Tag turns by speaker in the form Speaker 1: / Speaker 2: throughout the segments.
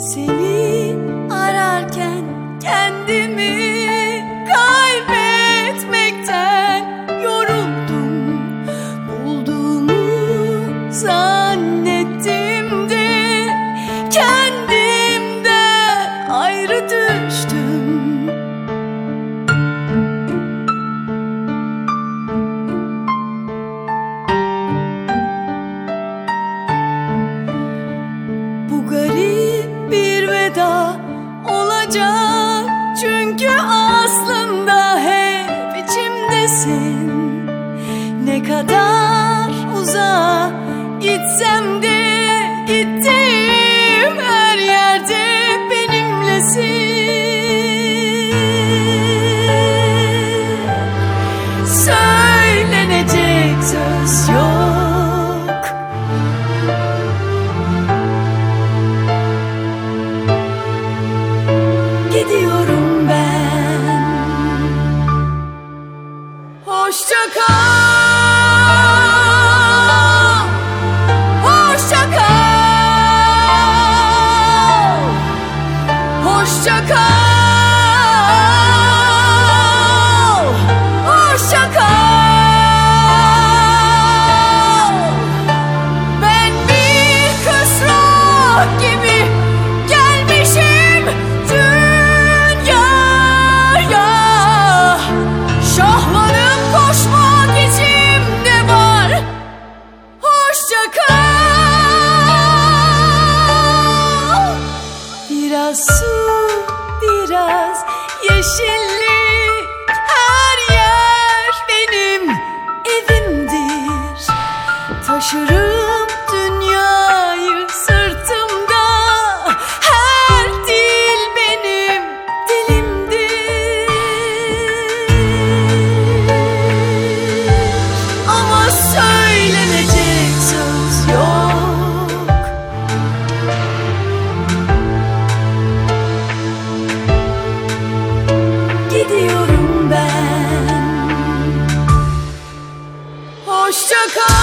Speaker 1: Se me olacak. Çünkü su biraz yeşillik. Her yer benim evimdir. Taşırım miracle.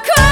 Speaker 1: cry